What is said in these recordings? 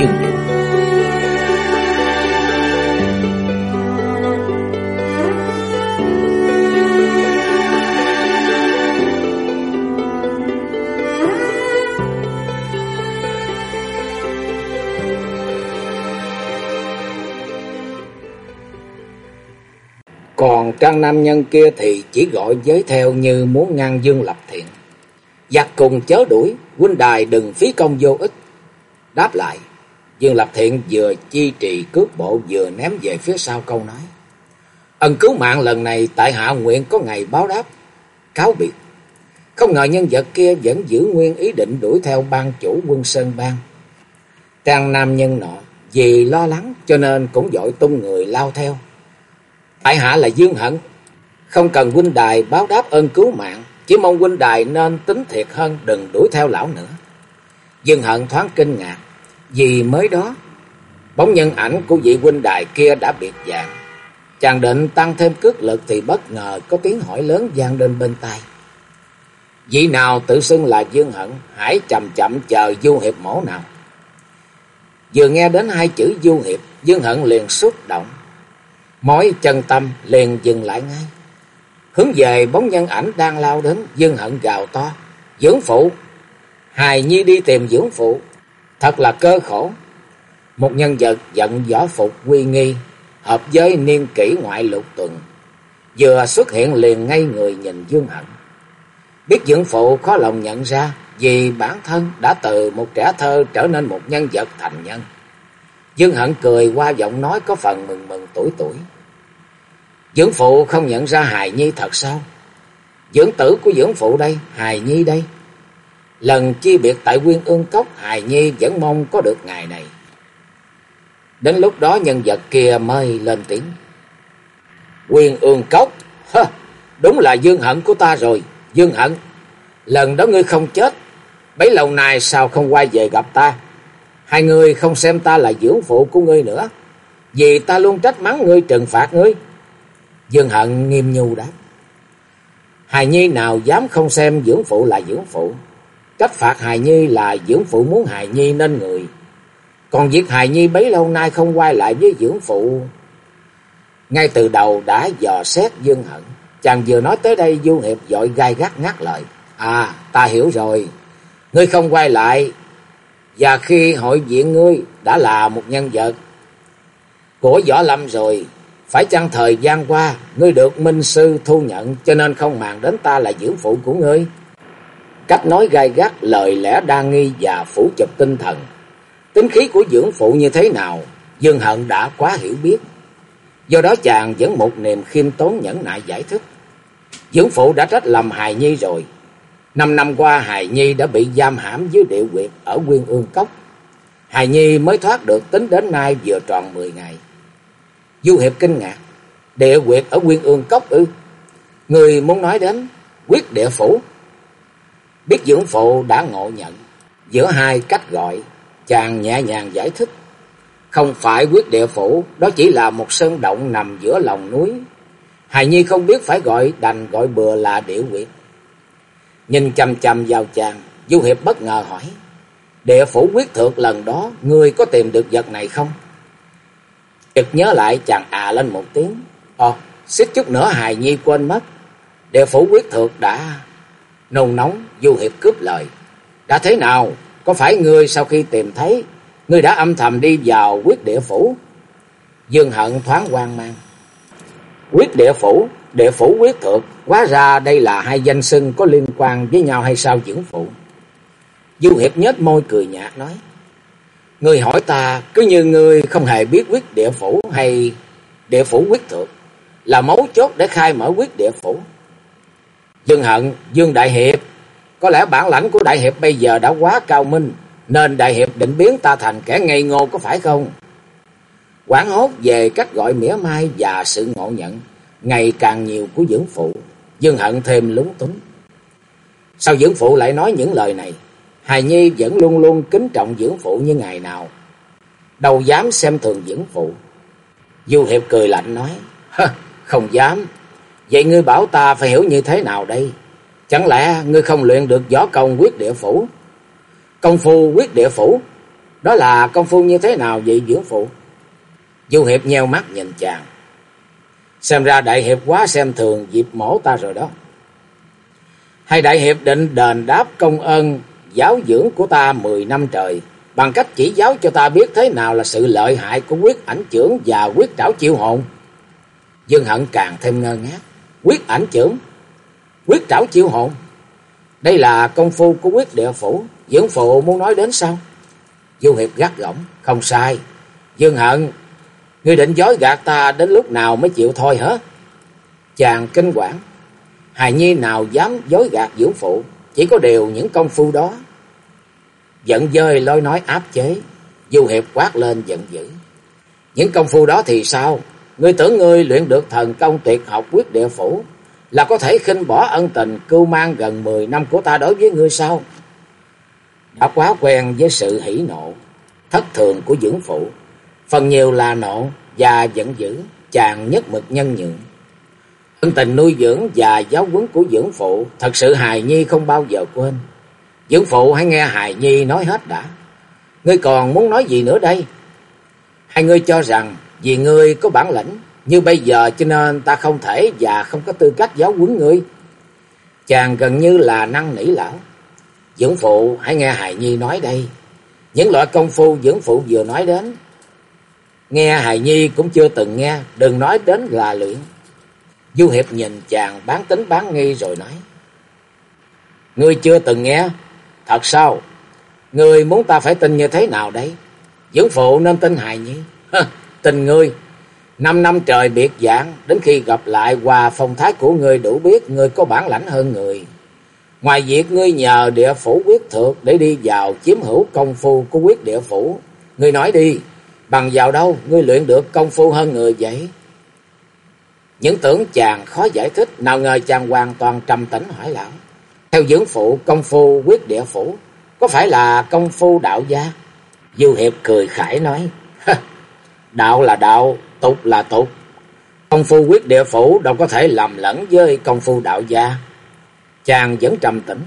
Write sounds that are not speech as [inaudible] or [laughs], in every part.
chừng Còn trang nam nhân kia thì chỉ gọi giới theo như muốn ngăn Dương Lập Thiện. Giặc cùng chớ đuổi, huynh đài đừng phí công vô ích. Đáp lại, Dương Lập Thiện vừa chi trì cướp bộ vừa ném về phía sau câu nói. Ân cứu mạng lần này tại hạ nguyện có ngày báo đáp, cáo biệt. Không ngờ nhân vật kia vẫn giữ nguyên ý định đuổi theo ban chủ quân Sơn Bang. Trang nam nhân nọ vì lo lắng cho nên cũng dội tung người lao theo. Tại hạ là Dương Hận, không cần huynh đài báo đáp ơn cứu mạng, chỉ mong huynh đài nên tính thiệt hơn đừng đuổi theo lão nữa. Dương Hận thoáng kinh ngạc, vì mới đó, bóng nhân ảnh của vị huynh đài kia đã biệt dạng. Chàng định tăng thêm cước lực thì bất ngờ có tiếng hỏi lớn vang lên bên tai. Vị nào tự xưng là Dương Hận, hãy chậm chậm chờ Du Hiệp mổ nào. Vừa nghe đến hai chữ Du Hiệp, Dương Hận liền xúc động, Mối chân tâm liền dừng lại ngay. Hướng về bóng nhân ảnh đang lao đến, Dương Hận gào to. Dưỡng phụ! Hài Nhi đi tìm dưỡng phụ. Thật là cơ khổ. Một nhân vật giận võ phục quy nghi, hợp với niên kỷ ngoại lục tuần. Vừa xuất hiện liền ngay người nhìn Dương Hận. Biết dưỡng phụ khó lòng nhận ra vì bản thân đã từ một trẻ thơ trở nên một nhân vật thành nhân. Dương Hận cười qua giọng nói có phần mừng mừng tuổi tuổi. Dưỡng phụ không nhận ra hài nhi thật sao? Dưỡng tử của dưỡng phụ đây, hài nhi đây. Lần chi biệt tại quyên ương cốc, hài nhi vẫn mong có được ngày này. Đến lúc đó nhân vật kia mới lên tiếng. Quyên ương cốc, hơ, đúng là dương hận của ta rồi, dương hận. Lần đó ngươi không chết, bấy lâu nay sao không quay về gặp ta? Hai người không xem ta là dưỡng phụ của ngươi nữa, vì ta luôn trách mắng ngươi trừng phạt ngươi. Dương Hận nghiêm nhu đáp. Hài Nhi nào dám không xem dưỡng phụ là dưỡng phụ cách phạt Hài Nhi là dưỡng phụ muốn Hài Nhi nên người. Còn việc Hài Nhi bấy lâu nay không quay lại với dưỡng phụ. Ngay từ đầu đã dò xét Dương Hận. Chàng vừa nói tới đây Du Hiệp dội gai gắt ngắt lời. À ta hiểu rồi. Ngươi không quay lại. Và khi hội diện ngươi đã là một nhân vật của Võ Lâm rồi. Phải chăng thời gian qua, ngươi được minh sư thu nhận cho nên không màng đến ta là dưỡng phụ của ngươi? Cách nói gai gắt, lời lẽ đa nghi và phủ chụp tinh thần. Tính khí của dưỡng phụ như thế nào, Dương Hận đã quá hiểu biết. Do đó chàng vẫn một niềm khiêm tốn nhẫn nại giải thích. Dưỡng phụ đã trách lầm Hài Nhi rồi. Năm năm qua Hài Nhi đã bị giam hãm dưới địa quyệt ở Quyên Ương Cốc. Hài Nhi mới thoát được tính đến nay vừa tròn 10 ngày. Du Hiệp kinh ngạc. Địa quyệt ở Quyên Ương Cốc ư? Người muốn nói đến quyết địa phủ. Biết dưỡng phụ đã ngộ nhận. Giữa hai cách gọi, chàng nhẹ nhàng giải thích. Không phải quyết địa phủ, đó chỉ là một sơn động nằm giữa lòng núi. Hài Nhi không biết phải gọi đành gọi bừa là địa quyệt. Nhìn chầm chầm vào chàng, Du Hiệp bất ngờ hỏi. Địa phủ quyết thượng lần đó, ngươi có tìm được vật này không? Chợt nhớ lại chàng à lên một tiếng. Ồ, xích chút nữa hài nhi quên mất. Địa phủ quyết thượng đã nôn nóng, du hiệp cướp lời. Đã thế nào? Có phải ngươi sau khi tìm thấy, ngươi đã âm thầm đi vào quyết địa phủ? Dương hận thoáng hoang mang. Quyết địa phủ, địa phủ quyết thượng hóa ra đây là hai danh xưng có liên quan với nhau hay sao dưỡng phụ? Du hiệp nhếch môi cười nhạt nói. Người hỏi ta cứ như ngươi không hề biết quyết địa phủ hay địa phủ quyết thượng là mấu chốt để khai mở quyết địa phủ. Dương Hận, Dương Đại Hiệp, có lẽ bản lãnh của Đại Hiệp bây giờ đã quá cao minh, Nên đại hiệp định biến ta thành kẻ ngây ngô có phải không? Quảng hốt về cách gọi mỉa mai và sự ngộ nhận ngày càng nhiều của dưỡng phụ. Dương hận thêm lúng túng. Sao dưỡng phụ lại nói những lời này? Hài Nhi vẫn luôn luôn kính trọng dưỡng phụ như ngày nào. Đâu dám xem thường dưỡng phụ. Du Hiệp cười lạnh nói. Không dám. Vậy ngươi bảo ta phải hiểu như thế nào đây? Chẳng lẽ ngươi không luyện được võ công quyết địa phủ? Công phu quyết địa phủ? Đó là công phu như thế nào vậy dưỡng phụ? Du Hiệp nheo mắt nhìn chàng. Xem ra đại hiệp quá xem thường dịp mổ ta rồi đó. hay đại hiệp định đền đáp công ơn giáo dưỡng của ta mười năm trời. Bằng cách chỉ giáo cho ta biết thế nào là sự lợi hại của quyết ảnh trưởng và quyết trảo chiêu hồn. Dương Hận càng thêm ngơ ngác. Quyết ảnh trưởng, quyết trảo chiêu hồn. Đây là công phu của quyết địa phủ. Dưỡng phụ muốn nói đến sao? Du Hiệp gắt gỏng. Không sai. Dương Hận, ngươi định dối gạt ta đến lúc nào mới chịu thôi hả? Chàng kinh quản. Hài nhi nào dám dối gạt dưỡng phụ. Chỉ có điều những công phu đó. Giận dơi lôi nói áp chế. Du Hiệp quát lên giận dữ. Những công phu đó thì sao? Ngươi tưởng ngươi luyện được thần công tuyệt học quyết địa phủ là có thể khinh bỏ ân tình cưu mang gần 10 năm của ta đối với ngươi sao? Đã quá quen với sự hỉ nộ, thất thường của dưỡng phụ, phần nhiều là nộ và giận dữ, chàng nhất mực nhân nhượng. Ân tình nuôi dưỡng và giáo huấn của dưỡng phụ thật sự hài nhi không bao giờ quên. Dưỡng phụ hãy nghe hài nhi nói hết đã. Ngươi còn muốn nói gì nữa đây? Hai ngươi cho rằng vì ngươi có bản lĩnh như bây giờ cho nên ta không thể và không có tư cách giáo huấn ngươi. Chàng gần như là năng nỉ lão. Dưỡng phụ hãy nghe Hài Nhi nói đây. Những loại công phu dưỡng phụ vừa nói đến. Nghe Hài Nhi cũng chưa từng nghe, đừng nói đến là luyện. Du Hiệp nhìn chàng bán tính bán nghi rồi nói. Ngươi chưa từng nghe? Thật sao? Ngươi muốn ta phải tin như thế nào đấy? Dưỡng phụ nên tin Hài Nhi. Tình ngươi, năm năm trời biệt dạng, đến khi gặp lại hòa phong thái của ngươi đủ biết ngươi có bản lãnh hơn người. Ngoài việc ngươi nhờ địa phủ quyết thượng để đi vào chiếm hữu công phu của quyết địa phủ, ngươi nói đi, bằng vào đâu ngươi luyện được công phu hơn người vậy? Những tưởng chàng khó giải thích, nào ngờ chàng hoàn toàn trầm tĩnh hỏi lão. Theo dưỡng phụ công phu quyết địa phủ, có phải là công phu đạo gia? Du Hiệp cười khải nói, [laughs] Đạo là đạo, tục là tục. Công phu quyết địa phủ đâu có thể lầm lẫn với công phu đạo gia. Chàng vẫn trầm tĩnh.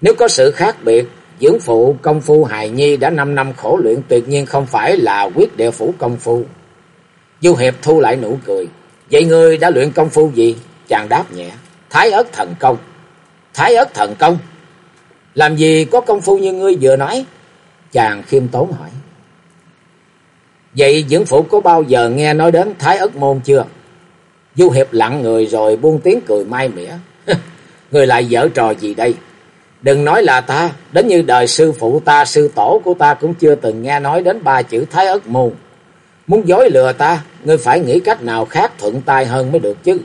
Nếu có sự khác biệt, dưỡng phụ công phu hài nhi đã 5 năm khổ luyện tuyệt nhiên không phải là quyết địa phủ công phu. Du Hiệp thu lại nụ cười. Vậy ngươi đã luyện công phu gì? Chàng đáp nhẹ. Thái ớt thần công. Thái ớt thần công? Làm gì có công phu như ngươi vừa nói? Chàng khiêm tốn hỏi. Vậy dưỡng phụ có bao giờ nghe nói đến Thái ất môn chưa? Du Hiệp lặng người rồi buông tiếng cười mai mỉa. [laughs] người lại dở trò gì đây? Đừng nói là ta, đến như đời sư phụ ta, sư tổ của ta cũng chưa từng nghe nói đến ba chữ Thái ất môn. Muốn dối lừa ta, ngươi phải nghĩ cách nào khác thuận tai hơn mới được chứ.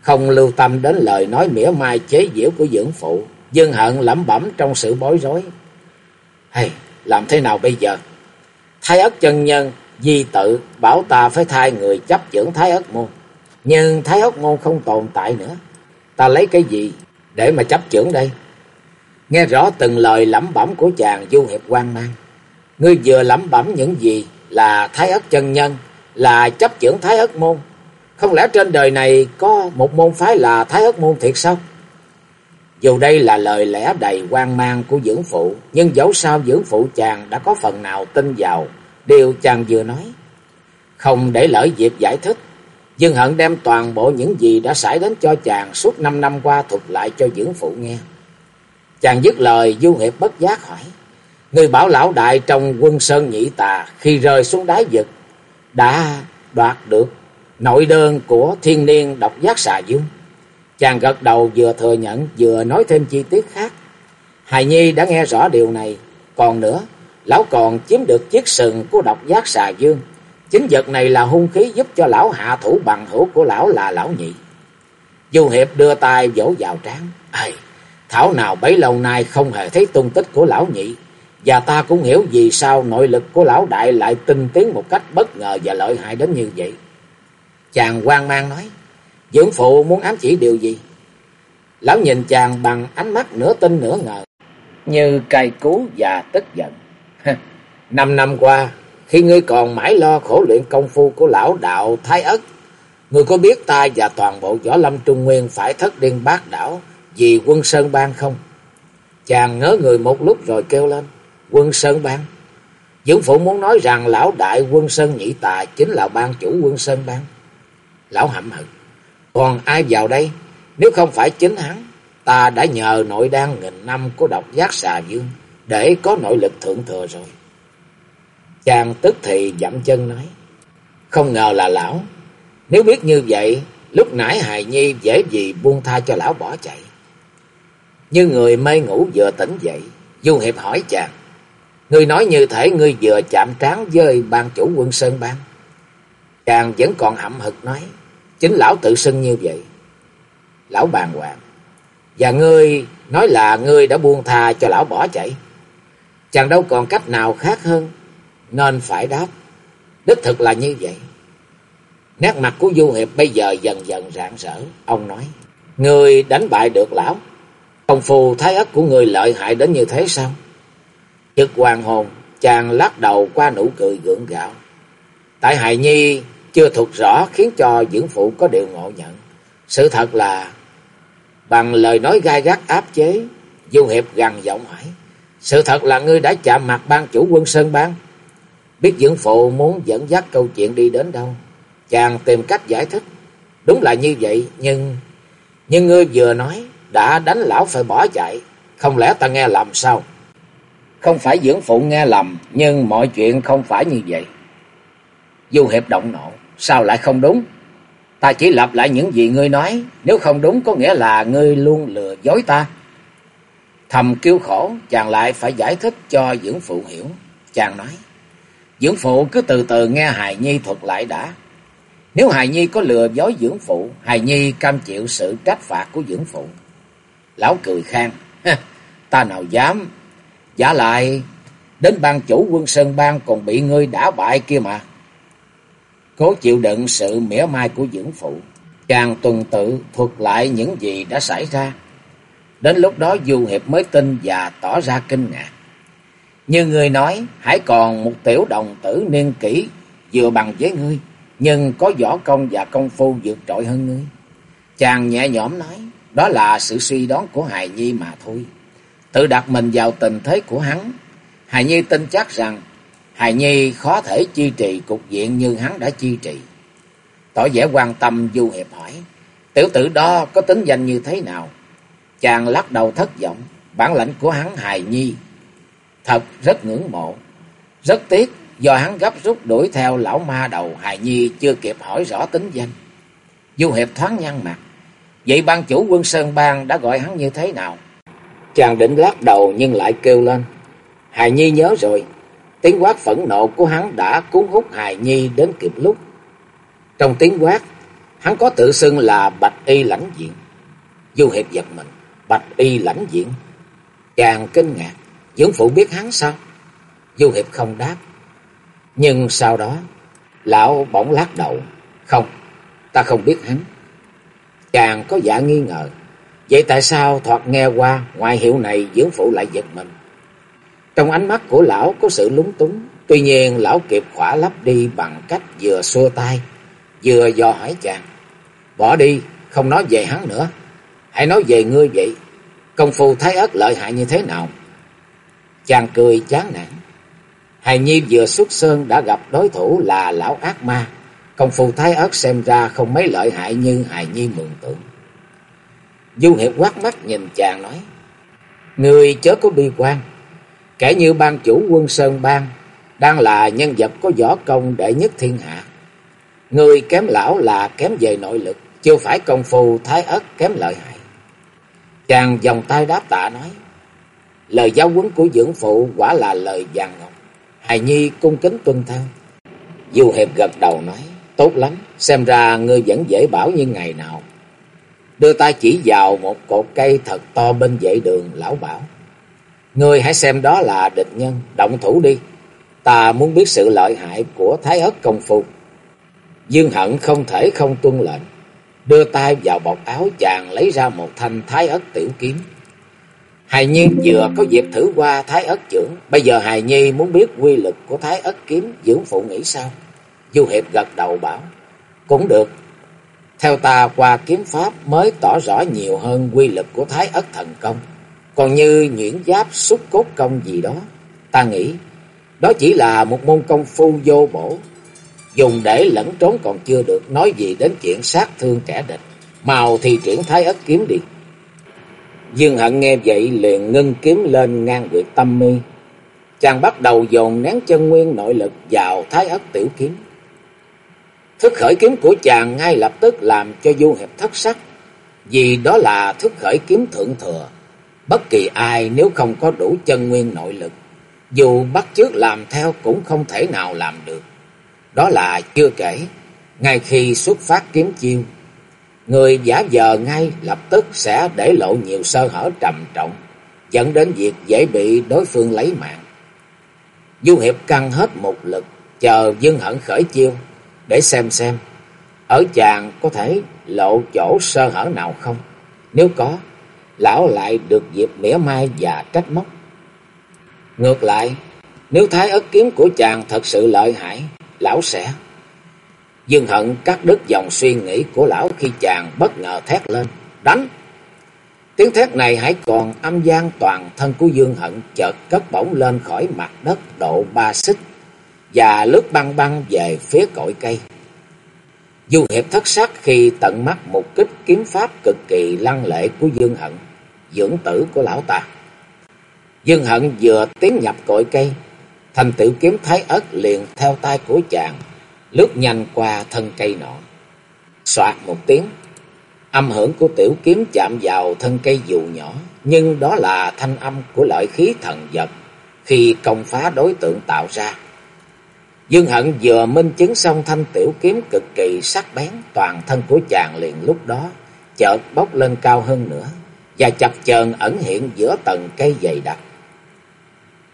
Không lưu tâm đến lời nói mỉa mai chế giễu của dưỡng phụ, Dương Hận lẩm bẩm trong sự bối rối. Hay, làm thế nào bây giờ? Thái ất chân nhân di tự bảo ta phải thay người chấp dưỡng Thái ất môn. Nhưng Thái ất môn không tồn tại nữa. Ta lấy cái gì để mà chấp dưỡng đây? Nghe rõ từng lời lẩm bẩm của chàng du hiệp quan mang. Ngươi vừa lẩm bẩm những gì là Thái ất chân nhân, là chấp dưỡng Thái ất môn. Không lẽ trên đời này có một môn phái là Thái ất môn thiệt sao? Dù đây là lời lẽ đầy quan mang của dưỡng phụ, nhưng dẫu sao dưỡng phụ chàng đã có phần nào tin vào điều chàng vừa nói. Không để lỡ dịp giải thích, Dương Hận đem toàn bộ những gì đã xảy đến cho chàng suốt 5 năm qua thuật lại cho dưỡng phụ nghe. Chàng dứt lời du hiệp bất giác hỏi. Người bảo lão đại trong quân sơn nhị tà khi rơi xuống đáy vực đã đoạt được nội đơn của thiên niên độc giác xà dương. Chàng gật đầu vừa thừa nhận vừa nói thêm chi tiết khác. Hài Nhi đã nghe rõ điều này. Còn nữa, lão còn chiếm được chiếc sừng của độc giác xà dương. Chính vật này là hung khí giúp cho lão hạ thủ bằng hữu của lão là lão nhị. Du Hiệp đưa tay vỗ vào trán. Ây, thảo nào bấy lâu nay không hề thấy tung tích của lão nhị. Và ta cũng hiểu vì sao nội lực của lão đại lại tinh tiến một cách bất ngờ và lợi hại đến như vậy. Chàng hoang mang nói, dưỡng phụ muốn ám chỉ điều gì? Lão nhìn chàng bằng ánh mắt nửa tin nửa ngờ, như cay cú và tức giận. Năm năm qua, khi ngươi còn mãi lo khổ luyện công phu của lão đạo Thái Ất, ngươi có biết ta và toàn bộ võ lâm trung nguyên phải thất điên bát đảo vì quân Sơn Bang không? Chàng ngớ người một lúc rồi kêu lên, quân Sơn Bang. Dưỡng phụ muốn nói rằng lão đại quân Sơn Nhị Tà chính là ban chủ quân Sơn Bang. Lão hậm hực, còn ai vào đây? Nếu không phải chính hắn, ta đã nhờ nội đan nghìn năm của độc giác xà dương để có nội lực thượng thừa rồi. Chàng tức thì dậm chân nói, không ngờ là lão. Nếu biết như vậy, lúc nãy hài nhi dễ gì buông tha cho lão bỏ chạy. Như người mê ngủ vừa tỉnh dậy, Du Hiệp hỏi chàng, Ngươi nói như thể ngươi vừa chạm trán với ban chủ quân Sơn Bang. Chàng vẫn còn hậm hực nói, chính lão tự xưng như vậy. Lão bàn hoàng, và ngươi nói là ngươi đã buông tha cho lão bỏ chạy. Chàng đâu còn cách nào khác hơn, nên phải đáp. Đích thực là như vậy. Nét mặt của Du Hiệp bây giờ dần dần rạng rỡ. Ông nói, ngươi đánh bại được lão. Công phu thái ất của người lợi hại đến như thế sao? Chực hoàng hồn, chàng lắc đầu qua nụ cười gượng gạo. Tại hài nhi chưa thuộc rõ khiến cho dưỡng phụ có điều ngộ nhận. Sự thật là bằng lời nói gai gắt áp chế, Du Hiệp gằn giọng hỏi. Sự thật là ngươi đã chạm mặt ban chủ quân Sơn Bang. Biết dưỡng phụ muốn dẫn dắt câu chuyện đi đến đâu. Chàng tìm cách giải thích. Đúng là như vậy, nhưng... Nhưng ngươi vừa nói, đã đánh lão phải bỏ chạy. Không lẽ ta nghe lầm sao? Không phải dưỡng phụ nghe lầm, nhưng mọi chuyện không phải như vậy. Du Hiệp động nộ, sao lại không đúng? Ta chỉ lặp lại những gì ngươi nói, nếu không đúng có nghĩa là ngươi luôn lừa dối ta. Thầm kêu khổ, chàng lại phải giải thích cho dưỡng phụ hiểu. Chàng nói, dưỡng phụ cứ từ từ nghe Hài Nhi thuật lại đã. Nếu Hài Nhi có lừa dối dưỡng phụ, Hài Nhi cam chịu sự trách phạt của dưỡng phụ. Lão cười khang, ta nào dám Giả lại, đến ban chủ quân Sơn Bang còn bị ngươi đả bại kia mà. Cố chịu đựng sự mỉa mai của dưỡng phụ. Chàng tuần tự thuật lại những gì đã xảy ra. Đến lúc đó Du Hiệp mới tin và tỏ ra kinh ngạc. Như người nói, hãy còn một tiểu đồng tử niên kỷ vừa bằng với ngươi, nhưng có võ công và công phu vượt trội hơn ngươi. Chàng nhẹ nhõm nói, đó là sự suy đoán của Hài Nhi mà thôi tự đặt mình vào tình thế của hắn. Hài Nhi tin chắc rằng Hài Nhi khó thể chi trì cục diện như hắn đã chi trì. Tỏ vẻ quan tâm Du Hiệp hỏi, tiểu tử đó có tính danh như thế nào? Chàng lắc đầu thất vọng, bản lãnh của hắn Hài Nhi. Thật rất ngưỡng mộ, rất tiếc do hắn gấp rút đuổi theo lão ma đầu Hài Nhi chưa kịp hỏi rõ tính danh. Du Hiệp thoáng nhăn mặt, vậy ban chủ quân Sơn Bang đã gọi hắn như thế nào? Chàng định lắc đầu nhưng lại kêu lên. Hài Nhi nhớ rồi. Tiếng quát phẫn nộ của hắn đã cuốn hút Hài Nhi đến kịp lúc. Trong tiếng quát, hắn có tự xưng là Bạch Y lãnh diện. Du Hiệp giật mình, Bạch Y lãnh diện. Chàng kinh ngạc, dưỡng phụ biết hắn sao? Du Hiệp không đáp. Nhưng sau đó, lão bỗng lắc đầu. Không, ta không biết hắn. Chàng có giả nghi ngờ. Vậy tại sao thoạt nghe qua ngoại hiệu này dưỡng phụ lại giật mình? Trong ánh mắt của lão có sự lúng túng, tuy nhiên lão kịp khỏa lấp đi bằng cách vừa xua tay, vừa dò hỏi chàng. Bỏ đi, không nói về hắn nữa, hãy nói về ngươi vậy. Công phu thái ớt lợi hại như thế nào? Chàng cười chán nản. Hài Nhi vừa xuất sơn đã gặp đối thủ là lão ác ma. Công phu thái ớt xem ra không mấy lợi hại như Hài Nhi mường tượng. Du Hiệp quát mắt nhìn chàng nói. Người chớ có bi quan kể như ban chủ quân Sơn Bang đang là nhân vật có võ công đệ nhất thiên hạ. Người kém lão là kém về nội lực, chưa phải công phu thái ất kém lợi hại. Chàng vòng tay đáp tạ nói. Lời giáo huấn của dưỡng phụ quả là lời vàng ngọc. Hài Nhi cung kính tuân theo. Du Hiệp gật đầu nói. Tốt lắm, xem ra ngươi vẫn dễ bảo như ngày nào đưa tay chỉ vào một cột cây thật to bên vệ đường, lão bảo. Ngươi hãy xem đó là địch nhân, động thủ đi. Ta muốn biết sự lợi hại của Thái ất công phu. Dương Hận không thể không tuân lệnh. Đưa tay vào bọc áo chàng lấy ra một thanh Thái ất tiểu kiếm. Hài Nhi vừa có dịp thử qua Thái ất trưởng. Bây giờ Hài Nhi muốn biết quy lực của Thái ất kiếm dưỡng phụ nghĩ sao? Du Hiệp gật đầu bảo. Cũng được. Theo ta qua kiếm pháp mới tỏ rõ nhiều hơn quy lực của Thái ất thần công. Còn như nhuyễn giáp xúc cốt công gì đó. Ta nghĩ đó chỉ là một môn công phu vô bổ. Dùng để lẫn trốn còn chưa được. Nói gì đến chuyện sát thương kẻ địch. Màu thì triển Thái ất kiếm đi. Dương Hận nghe vậy liền ngưng kiếm lên ngang quyệt tâm mi. Chàng bắt đầu dồn nén chân nguyên nội lực vào thái ất tiểu kiếm. Thức khởi kiếm của chàng ngay lập tức làm cho Du Hiệp thất sắc. Vì đó là thức khởi kiếm thượng thừa. Bất kỳ ai nếu không có đủ chân nguyên nội lực. Dù bắt chước làm theo cũng không thể nào làm được. Đó là chưa kể. Ngay khi xuất phát kiếm chiêu Người giả dờ ngay lập tức sẽ để lộ nhiều sơ hở trầm trọng, dẫn đến việc dễ bị đối phương lấy mạng. Du Hiệp căng hết một lực, chờ Dương Hận khởi chiêu, để xem xem, ở chàng có thể lộ chỗ sơ hở nào không? Nếu có, lão lại được dịp mỉa mai và trách móc. Ngược lại, nếu thái ất kiếm của chàng thật sự lợi hại, lão sẽ Dương Hận cắt đứt dòng suy nghĩ của lão khi chàng bất ngờ thét lên. Đánh! Tiếng thét này hãy còn âm gian toàn thân của Dương Hận chợt cất bổng lên khỏi mặt đất độ ba xích và lướt băng băng về phía cội cây. Du Hiệp thất sắc khi tận mắt một kích kiếm pháp cực kỳ lăng lệ của Dương Hận, dưỡng tử của lão ta. Dương Hận vừa tiến nhập cội cây, thành tiểu kiếm thái ất liền theo tay của chàng lướt nhanh qua thân cây nọ. Soạt một tiếng, âm hưởng của tiểu kiếm chạm vào thân cây dù nhỏ, nhưng đó là thanh âm của lợi khí thần vật khi công phá đối tượng tạo ra. Dương Hận vừa minh chứng xong thanh tiểu kiếm cực kỳ sắc bén, toàn thân của chàng liền lúc đó chợt bốc lên cao hơn nữa và chập chờn ẩn hiện giữa tầng cây dày đặc.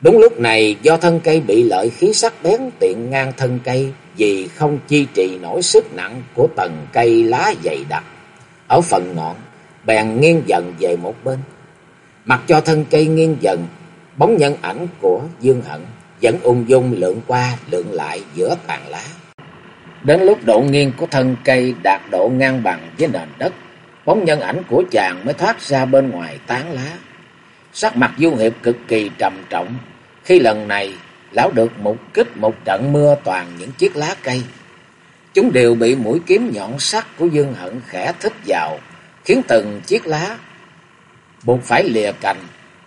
Đúng lúc này do thân cây bị lợi khí sắc bén tiện ngang thân cây vì không chi trì nổi sức nặng của tầng cây lá dày đặc. Ở phần ngọn, bèn nghiêng dần về một bên. Mặc cho thân cây nghiêng dần, bóng nhân ảnh của Dương Hận vẫn ung dung lượn qua lượn lại giữa tàn lá. Đến lúc độ nghiêng của thân cây đạt độ ngang bằng với nền đất, bóng nhân ảnh của chàng mới thoát ra bên ngoài tán lá. Sắc mặt Du Hiệp cực kỳ trầm trọng, khi lần này lão được một kích một trận mưa toàn những chiếc lá cây. Chúng đều bị mũi kiếm nhọn sắc của Dương Hận khẽ thích vào, khiến từng chiếc lá buộc phải lìa cành,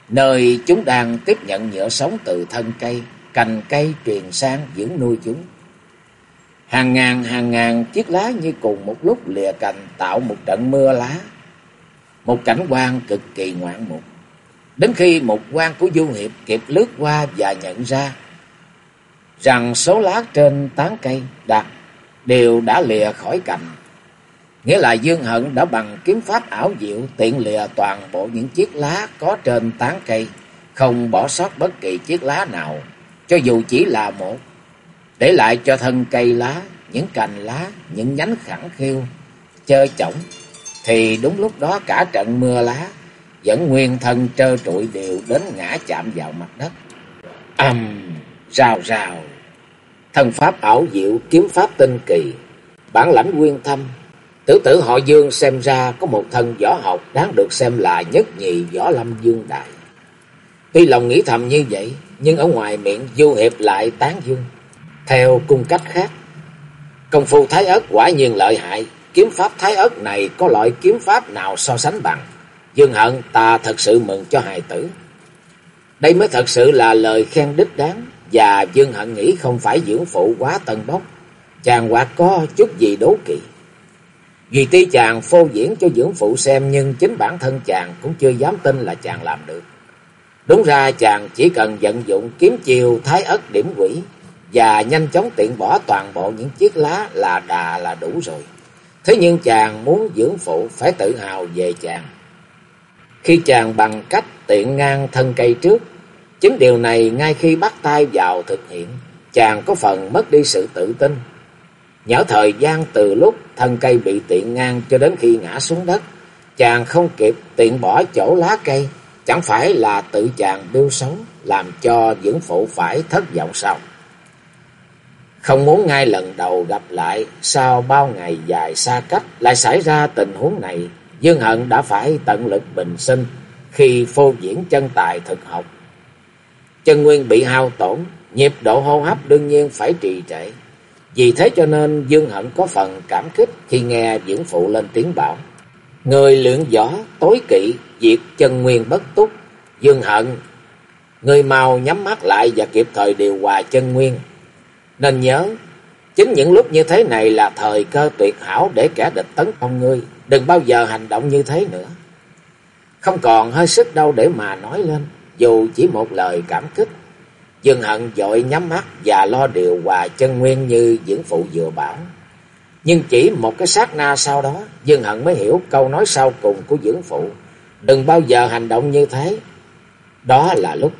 nơi chúng đang tiếp nhận nhựa sống từ thân cây, cành cây truyền sang dưỡng nuôi chúng. Hàng ngàn hàng ngàn chiếc lá như cùng một lúc lìa cành tạo một trận mưa lá. Một cảnh quan cực kỳ ngoạn mục. Đến khi một quan của Du Hiệp kịp lướt qua và nhận ra rằng số lá trên tán cây đặt đều đã lìa khỏi cành. Nghĩa là Dương Hận đã bằng kiếm pháp ảo diệu tiện lìa toàn bộ những chiếc lá có trên tán cây, không bỏ sót bất kỳ chiếc lá nào, cho dù chỉ là một, để lại cho thân cây lá, những cành lá, những nhánh khẳng khiu, chơi chổng, thì đúng lúc đó cả trận mưa lá vẫn nguyên thân trơ trụi đều đến ngã chạm vào mặt đất. Ầm, rào rào. thân pháp ảo diệu, kiếm pháp tinh kỳ, bản lãnh nguyên thâm. Tử tử họ Dương xem ra có một thân võ học đáng được xem là nhất nhì võ lâm dương đại. Tuy lòng nghĩ thầm như vậy, nhưng ở ngoài miệng Du Hiệp lại tán dương. Theo cung cách khác, công phu thái ớt quả nhiên lợi hại, kiếm pháp thái ớt này có loại kiếm pháp nào so sánh bằng. Dương Hận ta thật sự mừng cho hài tử. Đây mới thật sự là lời khen đích đáng. Và Dương Hận nghĩ không phải dưỡng phụ quá tân bốc. Chàng hoặc có chút gì đố kỵ. Vì tuy chàng phô diễn cho dưỡng phụ xem nhưng chính bản thân chàng cũng chưa dám tin là chàng làm được. Đúng ra chàng chỉ cần vận dụng kiếm chiều thái ất điểm quỷ và nhanh chóng tiện bỏ toàn bộ những chiếc lá là đà là đủ rồi. Thế nhưng chàng muốn dưỡng phụ phải tự hào về chàng. Khi chàng bằng cách tiện ngang thân cây trước, Chính điều này ngay khi bắt tay vào thực hiện, chàng có phần mất đi sự tự tin. Nhớ thời gian từ lúc thân cây bị tiện ngang cho đến khi ngã xuống đất, chàng không kịp tiện bỏ chỗ lá cây, chẳng phải là tự chàng đưu sống, làm cho dưỡng phụ phải thất vọng sao? Không muốn ngay lần đầu gặp lại, sau bao ngày dài xa cách lại xảy ra tình huống này, Dương Hận đã phải tận lực bình sinh khi phô diễn chân tài thực học. Chân nguyên bị hao tổn, nhịp độ hô hấp đương nhiên phải trì trệ. Vì thế cho nên Dương Hận có phần cảm kích khi nghe dưỡng phụ lên tiếng bảo. Người luyện võ tối kỵ, diệt chân nguyên bất túc. Dương Hận, người mau nhắm mắt lại và kịp thời điều hòa chân nguyên. Nên nhớ, chính những lúc như thế này là thời cơ tuyệt hảo để kẻ địch tấn công ngươi. Đừng bao giờ hành động như thế nữa. Không còn hơi sức đâu để mà nói lên, dù chỉ một lời cảm kích. Dương Hận dội nhắm mắt và lo điều hòa chân nguyên như dưỡng phụ vừa bảo. Nhưng chỉ một cái sát na sau đó, Dương Hận mới hiểu câu nói sau cùng của dưỡng phụ. Đừng bao giờ hành động như thế. Đó là lúc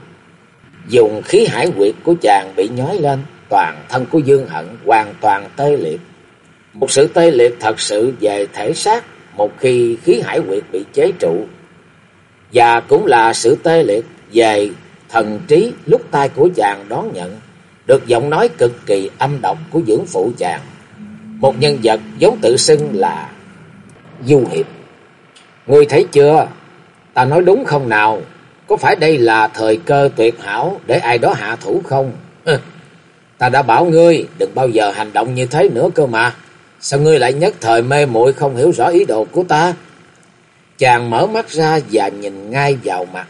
dùng khí hải quyệt của chàng bị nhói lên, toàn thân của Dương Hận hoàn toàn tê liệt. Một sự tê liệt thật sự về thể xác, một khi khí hải quyệt bị chế trụ. Và cũng là sự tê liệt về thần trí lúc tai của chàng đón nhận, được giọng nói cực kỳ âm độc của dưỡng phụ chàng. Một nhân vật giống tự xưng là Du Hiệp. Ngươi thấy chưa? Ta nói đúng không nào? Có phải đây là thời cơ tuyệt hảo để ai đó hạ thủ không? Ta đã bảo ngươi đừng bao giờ hành động như thế nữa cơ mà. Sao ngươi lại nhất thời mê muội không hiểu rõ ý đồ của ta? Chàng mở mắt ra và nhìn ngay vào mặt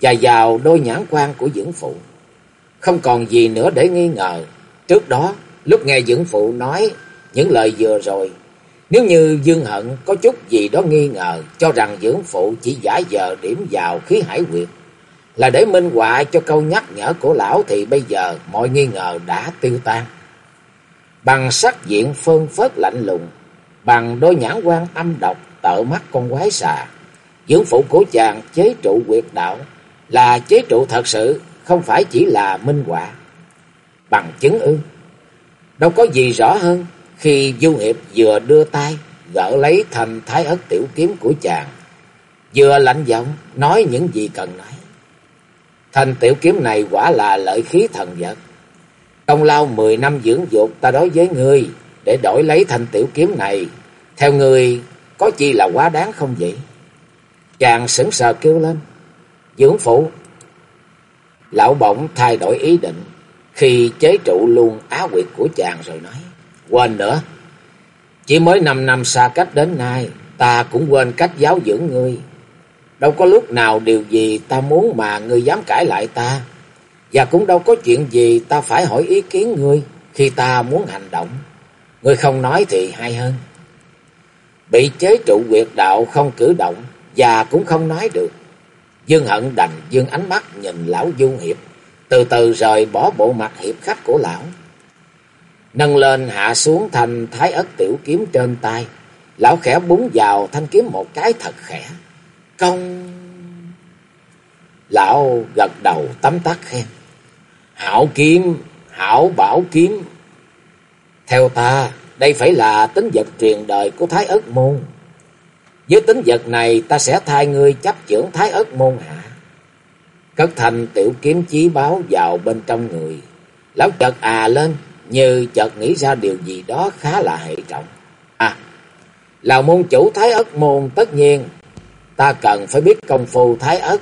và vào đôi nhãn quan của dưỡng phụ. Không còn gì nữa để nghi ngờ. Trước đó, lúc nghe dưỡng phụ nói những lời vừa rồi, nếu như Dương Hận có chút gì đó nghi ngờ, cho rằng dưỡng phụ chỉ giả vờ điểm vào khí hải quyệt, là để minh họa cho câu nhắc nhở của lão thì bây giờ mọi nghi ngờ đã tiêu tan. Bằng sắc diện phơn phớt lạnh lùng, bằng đôi nhãn quan âm độc tợ mắt con quái xà, dưỡng phụ của chàng chế trụ quyệt đạo là chế trụ thật sự, không phải chỉ là minh họa. Bằng chứng ư? Đâu có gì rõ hơn khi Du Hiệp vừa đưa tay gỡ lấy thành thái ất tiểu kiếm của chàng, vừa lạnh giọng nói những gì cần nói. Thành tiểu kiếm này quả là lợi khí thần vật. Công lao mười năm dưỡng dục ta đối với ngươi để đổi lấy thành tiểu kiếm này, theo ngươi có chi là quá đáng không vậy? Chàng sững sờ kêu lên, dưỡng phụ. Lão bỗng thay đổi ý định khi chế trụ luôn á quyệt của chàng rồi nói, quên nữa, chỉ mới năm năm xa cách đến nay, ta cũng quên cách giáo dưỡng ngươi. Đâu có lúc nào điều gì ta muốn mà ngươi dám cãi lại ta. Và cũng đâu có chuyện gì ta phải hỏi ý kiến ngươi khi ta muốn hành động. Ngươi không nói thì hay hơn. Bị chế trụ quyệt đạo không cử động và cũng không nói được. Dương hận đành dương ánh mắt nhìn lão du hiệp, từ từ rời bỏ bộ mặt hiệp khách của lão. Nâng lên hạ xuống thành thái ất tiểu kiếm trên tay. Lão khẽ búng vào thanh kiếm một cái thật khẽ. Công... Lão gật đầu tấm tắc khen. Hảo kiếm, hảo bảo kiếm. Theo ta, đây phải là tính vật truyền đời của Thái Ất Môn. Với tính vật này ta sẽ thay ngươi chấp trưởng Thái Ất Môn hạ. Cất thành tiểu kiếm chí báo vào bên trong người. Lão chợt à lên, như chợt nghĩ ra điều gì đó khá là hệ trọng. À, là môn chủ Thái Ất Môn tất nhiên, ta cần phải biết công phu Thái Ất.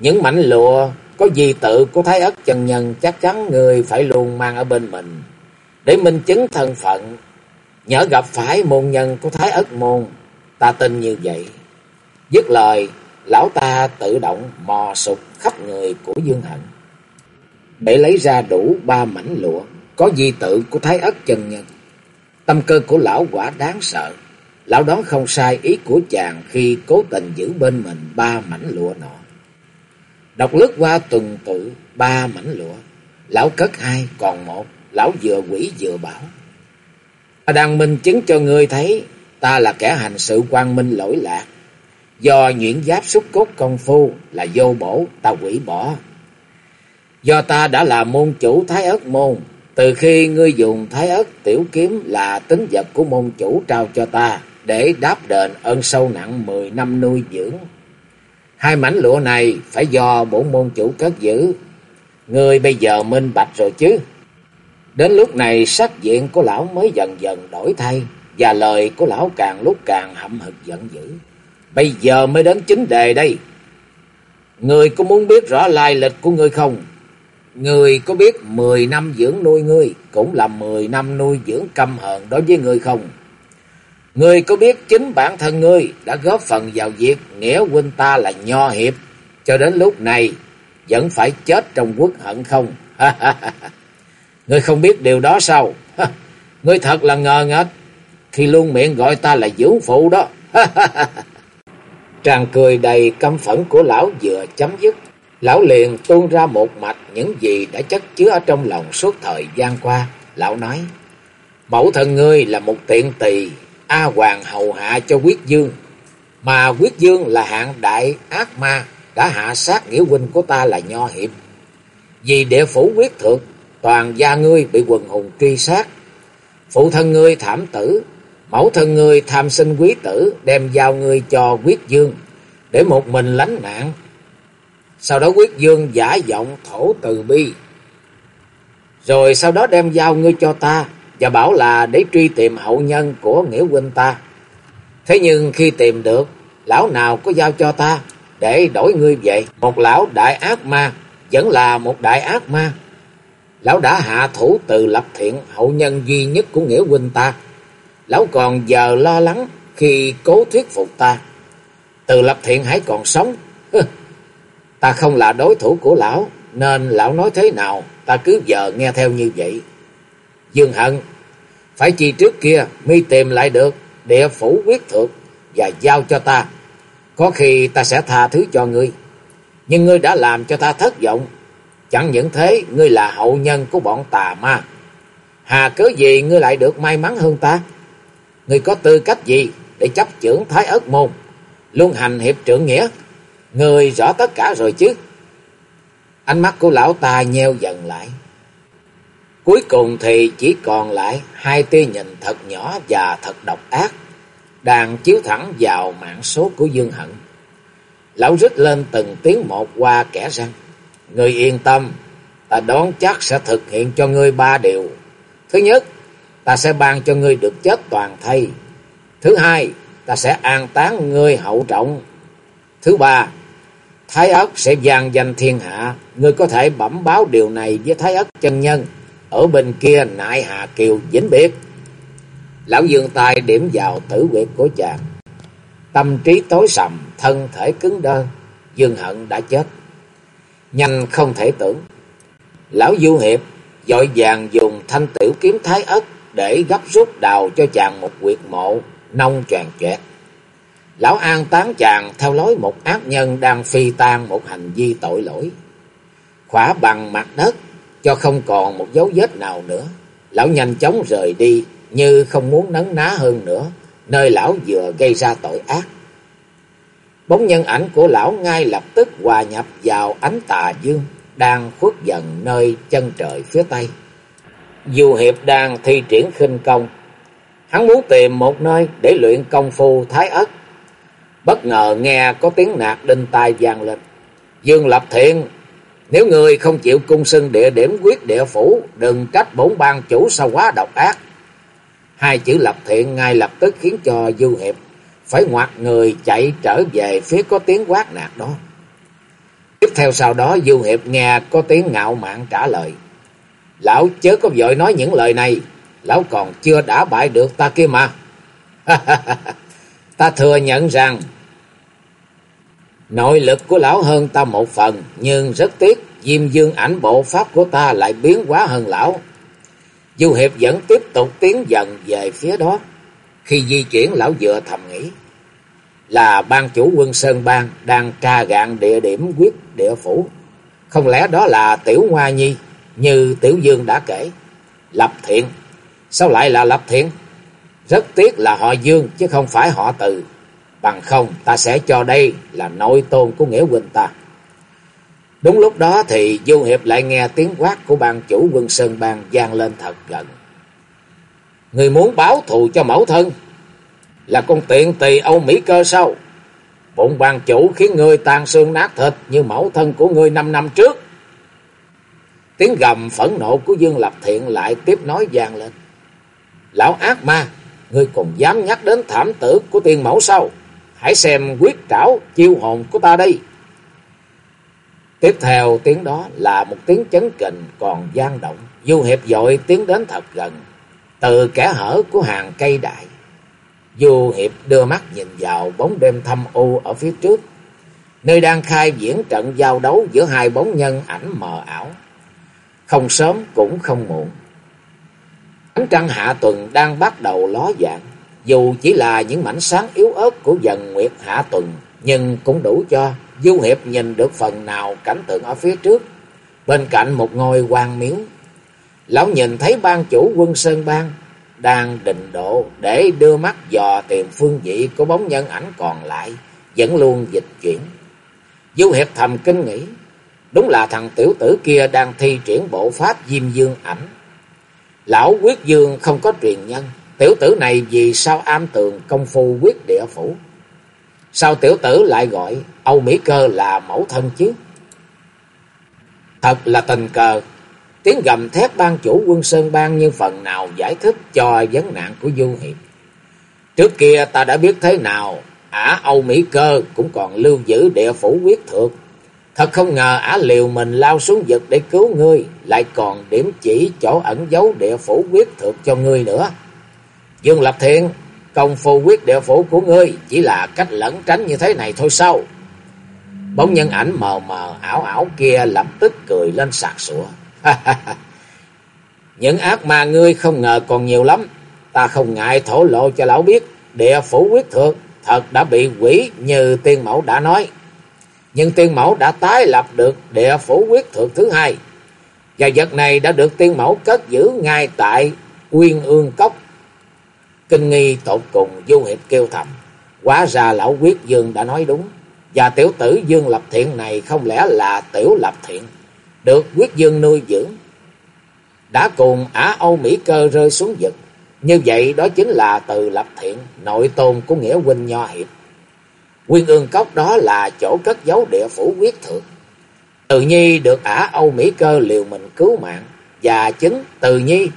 Những mảnh lụa có di tự của Thái Ất chân nhân chắc chắn người phải luôn mang ở bên mình. Để minh chứng thân phận, nhớ gặp phải môn nhân của Thái Ất Môn, ta tin như vậy. Dứt lời, lão ta tự động mò sụp khắp người của Dương Hận. Để lấy ra đủ ba mảnh lụa, có di tự của Thái Ất chân nhân. Tâm cơ của lão quả đáng sợ. Lão đoán không sai ý của chàng khi cố tình giữ bên mình ba mảnh lụa nọ. Đọc lướt qua tuần tự ba mảnh lụa. Lão cất hai, còn một. Lão vừa quỷ vừa bảo. Ta đang minh chứng cho ngươi thấy ta là kẻ hành sự quang minh lỗi lạc. Do nhuyễn giáp xúc cốt công phu là vô bổ ta quỷ bỏ. Do ta đã là môn chủ Thái ớt Môn, từ khi ngươi dùng Thái ớt Tiểu Kiếm là tính vật của môn chủ trao cho ta, để đáp đền ơn sâu nặng mười năm nuôi dưỡng. Hai mảnh lụa này phải do bổn môn chủ cất giữ. Ngươi bây giờ minh bạch rồi chứ. Đến lúc này sắc diện của lão mới dần dần đổi thay, và lời của lão càng lúc càng hậm hực giận dữ. Bây giờ mới đến chính đề đây. Ngươi có muốn biết rõ lai lịch của ngươi không? Ngươi có biết 10 năm dưỡng nuôi ngươi cũng là 10 năm nuôi dưỡng căm hờn đối với ngươi không? Ngươi có biết chính bản thân ngươi đã góp phần vào việc nghĩa huynh ta là nho hiệp, cho đến lúc này vẫn phải chết trong quốc hận không? ngươi không biết điều đó sao? ngươi thật là ngờ nghệch khi luôn miệng gọi ta là dưỡng phụ đó. Tràng cười đầy căm phẫn của lão vừa chấm dứt, lão liền tuôn ra một mạch những gì đã chất chứa ở trong lòng suốt thời gian qua. Lão nói, mẫu thân ngươi là một tiện tỳ, A Hoàng hầu hạ cho quyết dương, mà quyết dương là hạng đại ác ma, đã hạ sát nghĩa huynh của ta là nho hiệp. Vì địa phủ quyết thượng, toàn gia ngươi bị quần hùng truy sát. Phụ thân ngươi thảm tử, Mẫu thân ngươi tham sinh quý tử, đem giao ngươi cho quyết dương, để một mình lánh nạn. Sau đó quyết dương giả giọng thổ từ bi. Rồi sau đó đem giao ngươi cho ta, và bảo là để truy tìm hậu nhân của nghĩa huynh ta. Thế nhưng khi tìm được, lão nào có giao cho ta, để đổi ngươi vậy. Một lão đại ác ma, vẫn là một đại ác ma. Lão đã hạ thủ từ lập thiện hậu nhân duy nhất của nghĩa huynh ta. Lão còn giờ lo lắng khi cố thuyết phục ta. Từ lập thiện hãy còn sống. ta không là đối thủ của lão, nên lão nói thế nào, ta cứ giờ nghe theo như vậy. Dương hận, phải chi trước kia mi tìm lại được địa phủ quyết thượng và giao cho ta. Có khi ta sẽ tha thứ cho ngươi. Nhưng ngươi đã làm cho ta thất vọng. Chẳng những thế, ngươi là hậu nhân của bọn tà ma. Hà cớ gì ngươi lại được may mắn hơn ta? ngươi có tư cách gì để chấp trưởng Thái ớt Môn, luân hành hiệp trưởng nghĩa? Người rõ tất cả rồi chứ? Ánh mắt của lão ta nheo dần lại. Cuối cùng thì chỉ còn lại hai tia nhìn thật nhỏ và thật độc ác, đang chiếu thẳng vào mạng số của Dương Hận. Lão rít lên từng tiếng một qua kẻ răng. Người yên tâm, ta đoán chắc sẽ thực hiện cho ngươi ba điều. Thứ nhất, ta sẽ ban cho ngươi được chết toàn thây. Thứ hai, ta sẽ an táng ngươi hậu trọng. Thứ ba, Thái ất sẽ vang danh thiên hạ, ngươi có thể bẩm báo điều này với Thái ất chân nhân, ở bên kia nại hạ kiều dính biết Lão dương tài điểm vào tử quyệt của chàng. Tâm trí tối sầm, thân thể cứng đơ, Dương Hận đã chết. Nhanh không thể tưởng. Lão Du Hiệp dội vàng dùng thanh tiểu kiếm thái ất để gấp rút đào cho chàng một quyệt mộ nông tràn trẹt. Lão an tán chàng theo lối một ác nhân đang phi tan một hành vi tội lỗi. Khỏa bằng mặt đất cho không còn một dấu vết nào nữa. Lão nhanh chóng rời đi như không muốn nấn ná hơn nữa nơi lão vừa gây ra tội ác. Bóng nhân ảnh của lão ngay lập tức hòa nhập vào ánh tà dương đang khuất dần nơi chân trời phía tây. dù Hiệp đang thi triển khinh công. Hắn muốn tìm một nơi để luyện công phu thái ất. Bất ngờ nghe có tiếng nạt đinh tai vang lên. Dương Lập Thiện, nếu người không chịu cung xưng địa điểm quyết địa phủ, đừng trách bổn ban chủ sao quá độc ác. Hai chữ Lập Thiện ngay lập tức khiến cho Du Hiệp phải ngoặt người chạy trở về phía có tiếng quát nạt đó. Tiếp theo sau đó Du Hiệp nghe có tiếng ngạo mạn trả lời. Lão chớ có vội nói những lời này. Lão còn chưa đã bại được ta kia mà. [laughs] ta thừa nhận rằng nội lực của lão hơn ta một phần. Nhưng rất tiếc, Diêm dương ảnh bộ pháp của ta lại biến quá hơn lão. Du Hiệp vẫn tiếp tục tiến dần về phía đó. Khi di chuyển, lão vừa thầm nghĩ. Là ban chủ quân Sơn Bang đang tra gạn địa điểm quyết địa phủ. Không lẽ đó là Tiểu Hoa Nhi, như Tiểu Dương đã kể. Lập thiện. Sao lại là lập thiện? Rất tiếc là họ Dương, chứ không phải họ Từ. Bằng không ta sẽ cho đây là nội tôn của nghĩa huynh ta. Đúng lúc đó thì Du Hiệp lại nghe tiếng quát của ban chủ quân Sơn Bang gian lên thật gần. Người muốn báo thù cho mẫu thân là con tiện tỳ Âu Mỹ cơ sao? Bụng ban chủ khiến ngươi tan xương nát thịt như mẫu thân của ngươi năm năm trước. Tiếng gầm phẫn nộ của Dương Lập Thiện lại tiếp nói vang lên. Lão ác ma, ngươi còn dám nhắc đến thảm tử của tiên mẫu sao? Hãy xem quyết trảo chiêu hồn của ta đây. Tiếp theo tiếng đó là một tiếng chấn kình còn gian động. Du hiệp dội tiến đến thật gần. Từ kẻ hở của hàng cây đại. Du hiệp đưa mắt nhìn vào bóng đêm thâm u ở phía trước. Nơi đang khai diễn trận giao đấu giữa hai bóng nhân ảnh mờ ảo. Không sớm cũng không muộn. Ánh trăng hạ tuần đang bắt đầu ló dạng. Dù chỉ là những mảnh sáng yếu ớt của dần nguyệt hạ tuần, nhưng cũng đủ cho Du Hiệp nhìn được phần nào cảnh tượng ở phía trước. Bên cạnh một ngôi quan miếu. Lão nhìn thấy ban chủ quân Sơn Bang đang định độ để đưa mắt dò tìm phương vị của bóng nhân ảnh còn lại, vẫn luôn dịch chuyển. Du Hiệp thầm kinh nghĩ, đúng là thằng tiểu tử kia đang thi triển bộ pháp Diêm Dương ảnh. Lão quyết dương không có truyền nhân, tiểu tử này vì sao am tường công phu quyết địa phủ? Sao tiểu tử lại gọi Âu Mỹ Cơ là mẫu thân chứ? Thật là tình cờ, tiếng gầm thép ban chủ quân Sơn Bang như phần nào giải thích cho vấn nạn của Du Hiệp. Trước kia ta đã biết thế nào, ả Âu Mỹ Cơ cũng còn lưu giữ địa phủ quyết thượng. Thật không ngờ ả liều mình lao xuống vực để cứu ngươi, lại còn điểm chỉ chỗ ẩn giấu địa phủ quyết thượng cho ngươi nữa. Dương Lập Thiện, công phu quyết địa phủ của ngươi chỉ là cách lẩn tránh như thế này thôi sao? Bóng nhân ảnh mờ mờ ảo ảo kia lập tức cười lên sạc sủa. [laughs] Những ác ma ngươi không ngờ còn nhiều lắm. Ta không ngại thổ lộ cho lão biết. Địa phủ quyết thượng thật đã bị quỷ như tiên mẫu đã nói. Nhưng tiên mẫu đã tái lập được địa phủ quyết thượng thứ hai. Và vật này đã được tiên mẫu cất giữ ngay tại Quyên Ương Cốc. Kinh nghi tột cùng du hiệp kêu thầm. Quá ra lão quyết dương đã nói đúng. Và tiểu tử Dương Lập Thiện này không lẽ là tiểu Lập Thiện, được quyết dương nuôi dưỡng. Đã cùng Ả Âu Mỹ Cơ rơi xuống vực. Như vậy đó chính là từ Lập Thiện, nội tôn của Nghĩa huynh Nho Hiệp. Quyên ương cốc đó là chỗ cất giấu địa phủ quyết thượng. Từ Nhi được Ả Âu Mỹ Cơ liều mình cứu mạng. Và chính Từ Nhi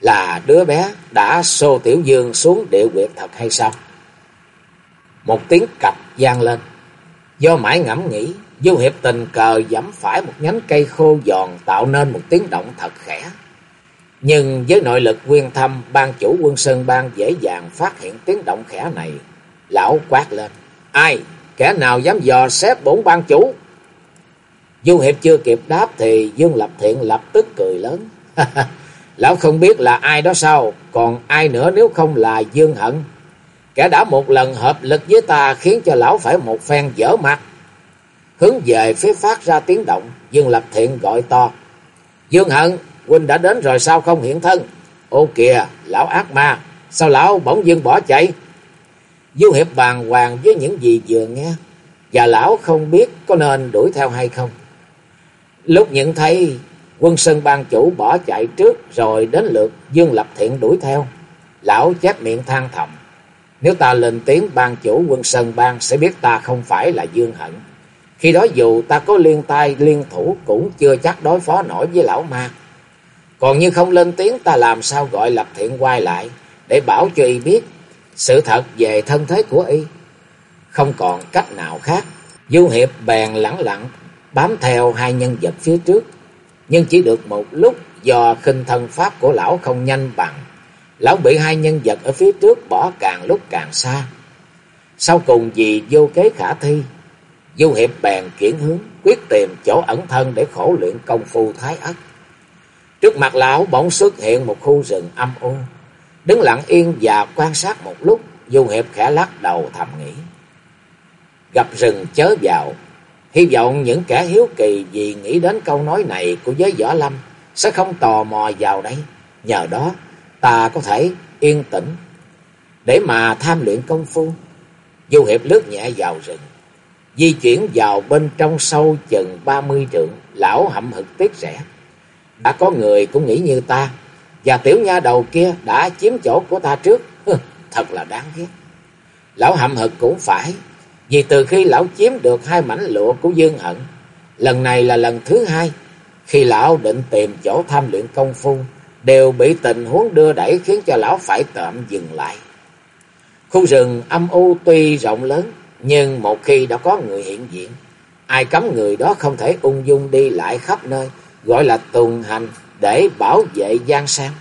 là đứa bé đã xô Tiểu Dương xuống địa quyệt thật hay sao? Một tiếng cạch gian lên. Do mãi ngẫm nghĩ, Du Hiệp tình cờ giẫm phải một nhánh cây khô giòn tạo nên một tiếng động thật khẽ. Nhưng với nội lực quyên thâm, ban chủ quân Sơn Bang dễ dàng phát hiện tiếng động khẽ này. Lão quát lên. Ai? Kẻ nào dám dò xếp bổn ban chủ? Du Hiệp chưa kịp đáp thì Dương Lập Thiện lập tức cười lớn. [laughs] Lão không biết là ai đó sao? Còn ai nữa nếu không là Dương Hận? Kẻ đã một lần hợp lực với ta khiến cho lão phải một phen dở mặt. Hướng về phía phát ra tiếng động, Dương Lập Thiện gọi to. Dương Hận, huynh đã đến rồi sao không hiện thân? Ô kìa, lão ác ma, sao lão bỗng dưng bỏ chạy? Du Hiệp bàn hoàng với những gì vừa nghe, và lão không biết có nên đuổi theo hay không. Lúc nhận thấy quân sơn ban chủ bỏ chạy trước rồi đến lượt Dương Lập Thiện đuổi theo, lão chép miệng than thầm. Nếu ta lên tiếng ban chủ quân Sơn Bang sẽ biết ta không phải là Dương Hận. Khi đó dù ta có liên tay liên thủ cũng chưa chắc đối phó nổi với lão ma. Còn như không lên tiếng ta làm sao gọi Lập Thiện quay lại để bảo cho y biết sự thật về thân thế của y. Không còn cách nào khác. Du Hiệp bèn lẳng lặng bám theo hai nhân vật phía trước. Nhưng chỉ được một lúc do khinh thân pháp của lão không nhanh bằng lão bị hai nhân vật ở phía trước bỏ càng lúc càng xa. Sau cùng vì vô kế khả thi, Du Hiệp bèn chuyển hướng, quyết tìm chỗ ẩn thân để khổ luyện công phu thái ất. Trước mặt lão bỗng xuất hiện một khu rừng âm u. Đứng lặng yên và quan sát một lúc, Du Hiệp khẽ lắc đầu thầm nghĩ. Gặp rừng chớ vào, hy vọng những kẻ hiếu kỳ vì nghĩ đến câu nói này của giới võ lâm sẽ không tò mò vào đây. Nhờ đó, ta có thể yên tĩnh để mà tham luyện công phu. Du Hiệp lướt nhẹ vào rừng. di chuyển vào bên trong sâu chừng ba mươi trượng, lão hậm hực tiếc rẻ. Đã có người cũng nghĩ như ta, và tiểu nha đầu kia đã chiếm chỗ của ta trước, thật là đáng ghét. Lão hậm hực cũng phải, vì từ khi lão chiếm được hai mảnh lụa của Dương Hận, lần này là lần thứ hai, khi lão định tìm chỗ tham luyện công phu, đều bị tình huống đưa đẩy khiến cho lão phải tạm dừng lại. Khu rừng âm u tuy rộng lớn, nhưng một khi đã có người hiện diện, ai cấm người đó không thể ung dung đi lại khắp nơi, gọi là tuần hành để bảo vệ gian sang.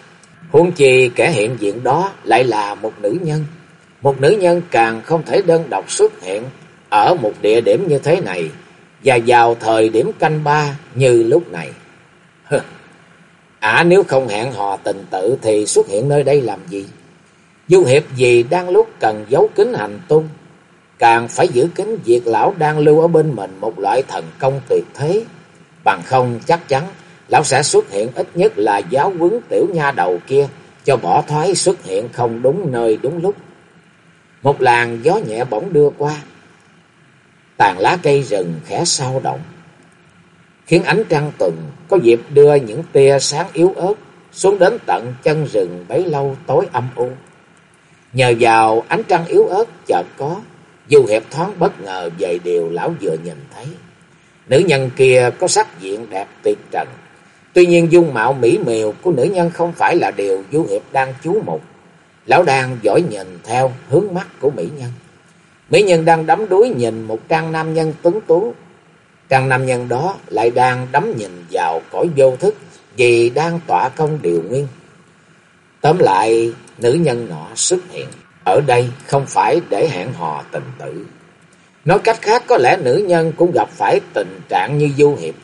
Huống chi kẻ hiện diện đó lại là một nữ nhân. Một nữ nhân càng không thể đơn độc xuất hiện ở một địa điểm như thế này và vào thời điểm canh ba như lúc này. À nếu không hẹn hò tình tự thì xuất hiện nơi đây làm gì? Du hiệp gì đang lúc cần giấu kín hành tung, càng phải giữ kín việc lão đang lưu ở bên mình một loại thần công tuyệt thế. Bằng không chắc chắn lão sẽ xuất hiện ít nhất là giáo quấn tiểu nha đầu kia cho bỏ thoái xuất hiện không đúng nơi đúng lúc. Một làn gió nhẹ bỗng đưa qua, tàn lá cây rừng khẽ sao động, khiến ánh trăng tuần có dịp đưa những tia sáng yếu ớt xuống đến tận chân rừng bấy lâu tối âm u. Nhờ vào ánh trăng yếu ớt chợt có, dù hiệp thoáng bất ngờ về điều lão vừa nhìn thấy. Nữ nhân kia có sắc diện đẹp tuyệt trần. Tuy nhiên dung mạo mỹ miều của nữ nhân không phải là điều du hiệp đang chú mục. Lão đang dõi nhìn theo hướng mắt của mỹ nhân. Mỹ nhân đang đắm đuối nhìn một trang nam nhân tuấn tú. Trang nam nhân đó lại đang đắm nhìn vào cõi vô thức vì đang tỏa công điều nguyên. Tóm lại, nữ nhân nọ xuất hiện ở đây không phải để hẹn hò tình tử. Nói cách khác có lẽ nữ nhân cũng gặp phải tình trạng như du hiệp.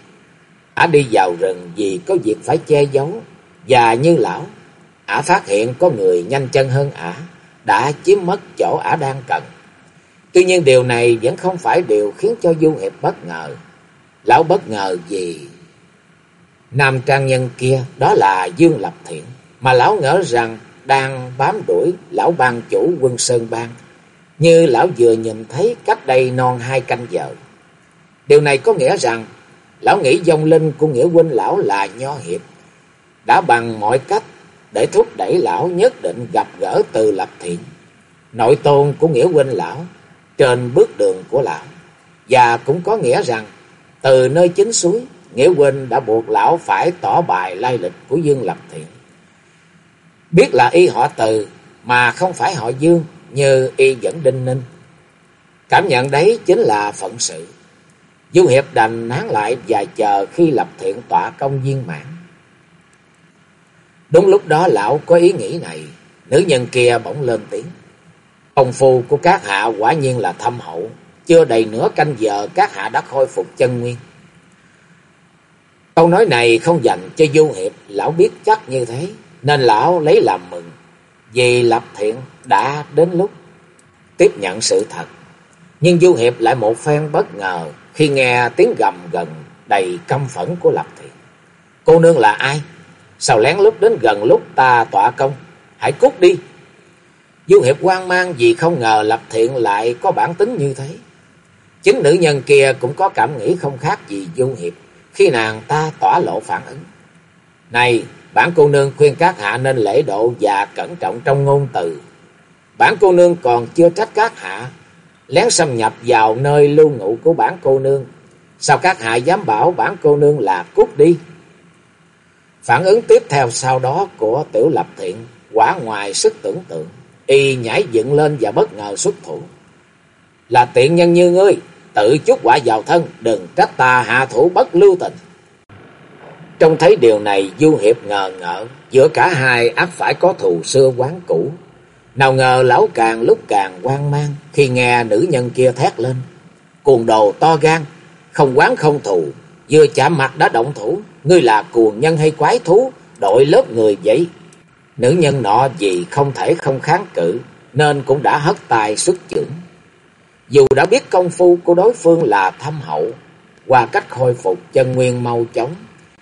Ả đi vào rừng vì có việc phải che giấu. Và như lão, Ả phát hiện có người nhanh chân hơn Ả, đã chiếm mất chỗ Ả đang cần. Tuy nhiên điều này vẫn không phải điều khiến cho du hiệp bất ngờ. Lão bất ngờ gì? nam trang nhân kia đó là Dương Lập Thiện. Mà lão ngỡ rằng đang bám đuổi lão ban chủ quân Sơn Bang, như lão vừa nhìn thấy cách đây non hai canh giờ. Điều này có nghĩa rằng, lão nghĩ dông linh của nghĩa huynh lão là nho hiệp, đã bằng mọi cách để thúc đẩy lão nhất định gặp gỡ từ lập thiện, nội tôn của nghĩa huynh lão, trên bước đường của lão. Và cũng có nghĩa rằng, từ nơi chính suối, nghĩa huynh đã buộc lão phải tỏ bài lai lịch của Dương Lập Thiện. Biết là y họ từ mà không phải họ Dương như y dẫn đinh ninh. Cảm nhận đấy chính là phận sự. Du Hiệp đành nán lại và chờ khi lập thiện tọa công viên mạng. Đúng lúc đó lão có ý nghĩ này, nữ nhân kia bỗng lên tiếng. Công phu của các hạ quả nhiên là thâm hậu, chưa đầy nửa canh giờ các hạ đã khôi phục chân nguyên. Câu nói này không dành cho Du Hiệp, lão biết chắc như thế nên lão lấy làm mừng, vì lập thiện đã đến lúc tiếp nhận sự thật. Nhưng Du Hiệp lại một phen bất ngờ khi nghe tiếng gầm gần đầy căm phẫn của lập thiện. Cô nương là ai? Sao lén lút đến gần lúc ta tọa công? Hãy cút đi! Du Hiệp quan mang vì không ngờ lập thiện lại có bản tính như thế. Chính nữ nhân kia cũng có cảm nghĩ không khác gì Du Hiệp khi nàng ta tỏa lộ phản ứng. Này, Bản cô nương khuyên các hạ nên lễ độ và cẩn trọng trong ngôn từ. Bản cô nương còn chưa trách các hạ, lén xâm nhập vào nơi lưu ngụ của bản cô nương. Sao các hạ dám bảo bản cô nương là cút đi? Phản ứng tiếp theo sau đó của tiểu lập thiện, quả ngoài sức tưởng tượng. Y nhảy dựng lên và bất ngờ xuất thủ. Là tiện nhân như ngươi, tự chút quả vào thân, đừng trách ta hạ thủ bất lưu tình. Trông thấy điều này Du Hiệp ngờ ngợ, giữa cả hai ác phải có thù xưa quán cũ. Nào ngờ lão càng lúc càng quan mang khi nghe nữ nhân kia thét lên. Cuồng đồ to gan, không quán không thù, vừa chạm mặt đã động thủ, ngươi là cuồng nhân hay quái thú, đội lớp người vậy. Nữ nhân nọ vì không thể không kháng cự, nên cũng đã hất tài xuất trưởng. Dù đã biết công phu của đối phương là thâm hậu, qua cách khôi phục chân nguyên mau chóng,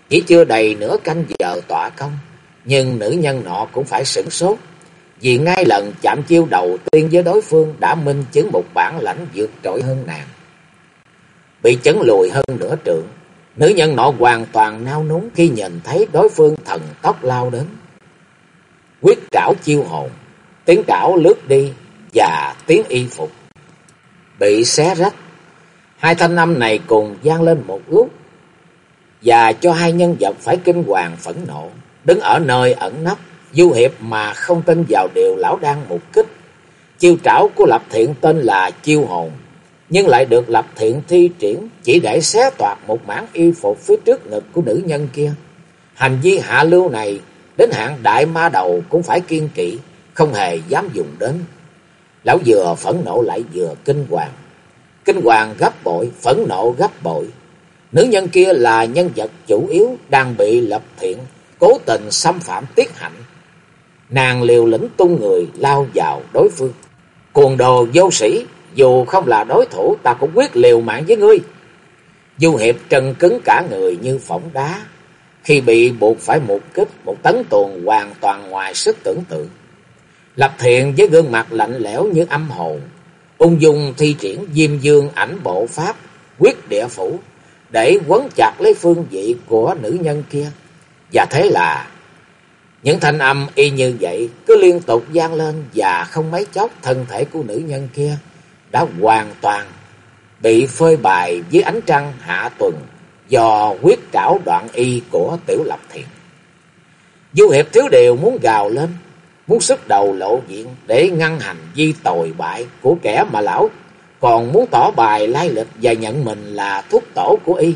chỉ chưa đầy nửa canh giờ tỏa công, nhưng nữ nhân nọ cũng phải sửng sốt, vì ngay lần chạm chiêu đầu tiên với đối phương đã minh chứng một bản lãnh vượt trội hơn nàng. bị chấn lùi hơn nửa trượng. Nữ nhân nọ hoàn toàn nao núng khi nhìn thấy đối phương thần tốc lao đến. Quyết trảo chiêu hồn, tiếng trảo lướt đi và tiếng y phục bị xé rách. Hai thanh âm này cùng gian lên một lúc và cho hai nhân vật phải kinh hoàng phẫn nộ, đứng ở nơi ẩn nấp, du hiệp mà không tin vào điều lão đang mục kích. Chiêu trảo của Lập Thiện tên là chiêu hồn, nhưng lại được Lập Thiện thi triển chỉ để xé toạc một mảng y phục phía trước ngực của nữ nhân kia. Hành vi hạ lưu này đến hạng đại ma đầu cũng phải kiên kỵ, không hề dám dùng đến. Lão vừa phẫn nộ lại vừa kinh hoàng. Kinh hoàng gấp bội, phẫn nộ gấp bội. Nữ nhân kia là nhân vật chủ yếu đang bị lập thiện, cố tình xâm phạm tiết hạnh. Nàng liều lĩnh tung người lao vào đối phương. Cuồng đồ vô sĩ, dù không là đối thủ ta cũng quyết liều mạng với ngươi. Du Hiệp trần cứng cả người như phỏng đá. Khi bị buộc phải một kích, một tấn tuần hoàn toàn ngoài sức tưởng tượng. Lập thiện với gương mặt lạnh lẽo như âm hồn. Ung dung thi triển diêm dương ảnh bộ pháp, quyết địa phủ, để quấn chặt lấy phương vị của nữ nhân kia. Và thế là những thanh âm y như vậy cứ liên tục gian lên và không mấy chốc thân thể của nữ nhân kia đã hoàn toàn bị phơi bày dưới ánh trăng hạ tuần do quyết trảo đoạn y của tiểu lập thiện. Du hiệp thiếu điều muốn gào lên, muốn sức đầu lộ diện để ngăn hành di tồi bại của kẻ mà lão còn muốn tỏ bài lai lịch và nhận mình là thuốc tổ của y.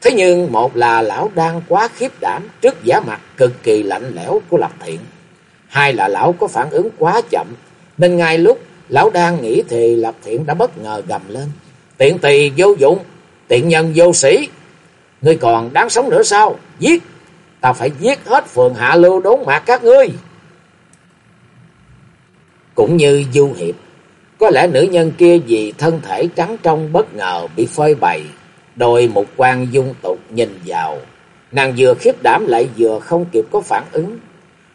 Thế nhưng một là lão đang quá khiếp đảm trước giả mặt cực kỳ lạnh lẽo của Lập Thiện. Hai là lão có phản ứng quá chậm, nên ngay lúc lão đang nghĩ thì Lập Thiện đã bất ngờ gầm lên. Tiện tỳ vô dụng, tiện nhân vô sĩ. Ngươi còn đáng sống nữa sao? Giết! Ta phải giết hết phường hạ lưu đốn mạc các ngươi. Cũng như du hiệp, có lẽ nữ nhân kia vì thân thể trắng trong bất ngờ bị phơi bày, đôi một quan dung tục nhìn vào. Nàng vừa khiếp đảm lại vừa không kịp có phản ứng.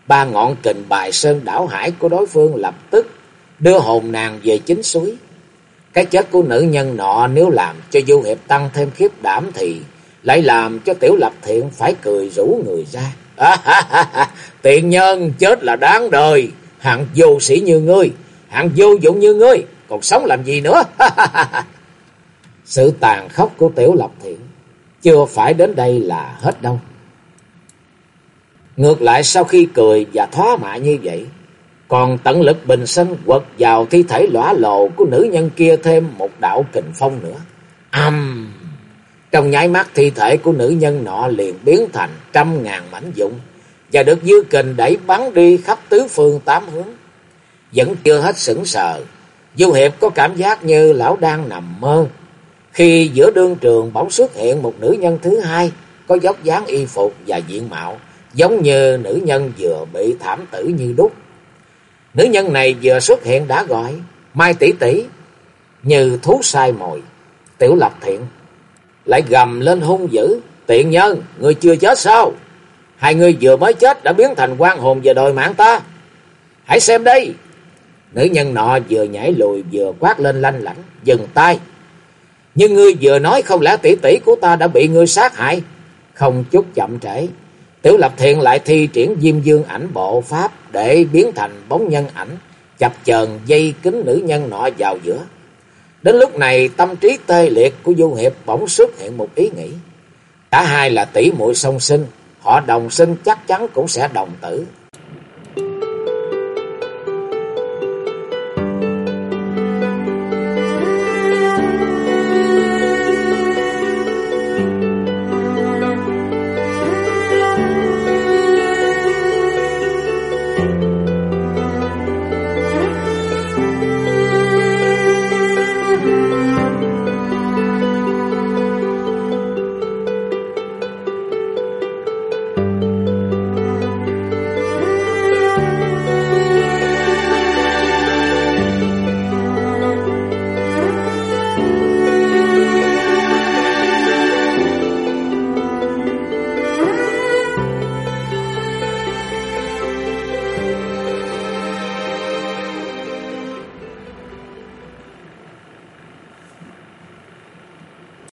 Ba ngọn kình bài sơn đảo hải của đối phương lập tức đưa hồn nàng về chính suối. Cái chết của nữ nhân nọ nếu làm cho du hiệp tăng thêm khiếp đảm thì lại làm cho tiểu lập thiện phải cười rủ người ra. À, [laughs] tiện nhân chết là đáng đời, hạng vô sĩ như ngươi, hạng vô dụng như ngươi, còn sống làm gì nữa. [laughs] Sự tàn khốc của tiểu lập thiện chưa phải đến đây là hết đâu. Ngược lại sau khi cười và thoá mạ như vậy, còn tận lực bình sinh quật vào thi thể lõa lồ của nữ nhân kia thêm một đạo kình phong nữa. Âm! Trong nháy mắt thi thể của nữ nhân nọ liền biến thành trăm ngàn mảnh dụng và được dư kình đẩy bắn đi khắp tứ phương tám hướng. Vẫn chưa hết sững sờ, Du Hiệp có cảm giác như lão đang nằm mơ. Khi giữa đương trường bỗng xuất hiện một nữ nhân thứ hai, có dốc dáng y phục và diện mạo, giống như nữ nhân vừa bị thảm tử như đúc. Nữ nhân này vừa xuất hiện đã gọi, Mai tỷ tỷ, như thú sai mồi, tiểu lập thiện. Lại gầm lên hung dữ, tiện nhân, người chưa chết sao? Hai người vừa mới chết đã biến thành quan hồn về đòi mạng ta. Hãy xem đây. Nữ nhân nọ vừa nhảy lùi vừa quát lên lanh lảnh, dừng tay. Nhưng ngươi vừa nói không lẽ tỷ tỷ của ta đã bị ngươi sát hại? Không chút chậm trễ, Tiểu Lập Thiện lại thi triển diêm dương ảnh bộ pháp để biến thành bóng nhân ảnh, chập chờn dây kính nữ nhân nọ vào giữa. Đến lúc này tâm trí tê liệt của Du Hiệp bỗng xuất hiện một ý nghĩ. Cả hai là tỷ muội song sinh, họ đồng sinh chắc chắn cũng sẽ đồng tử.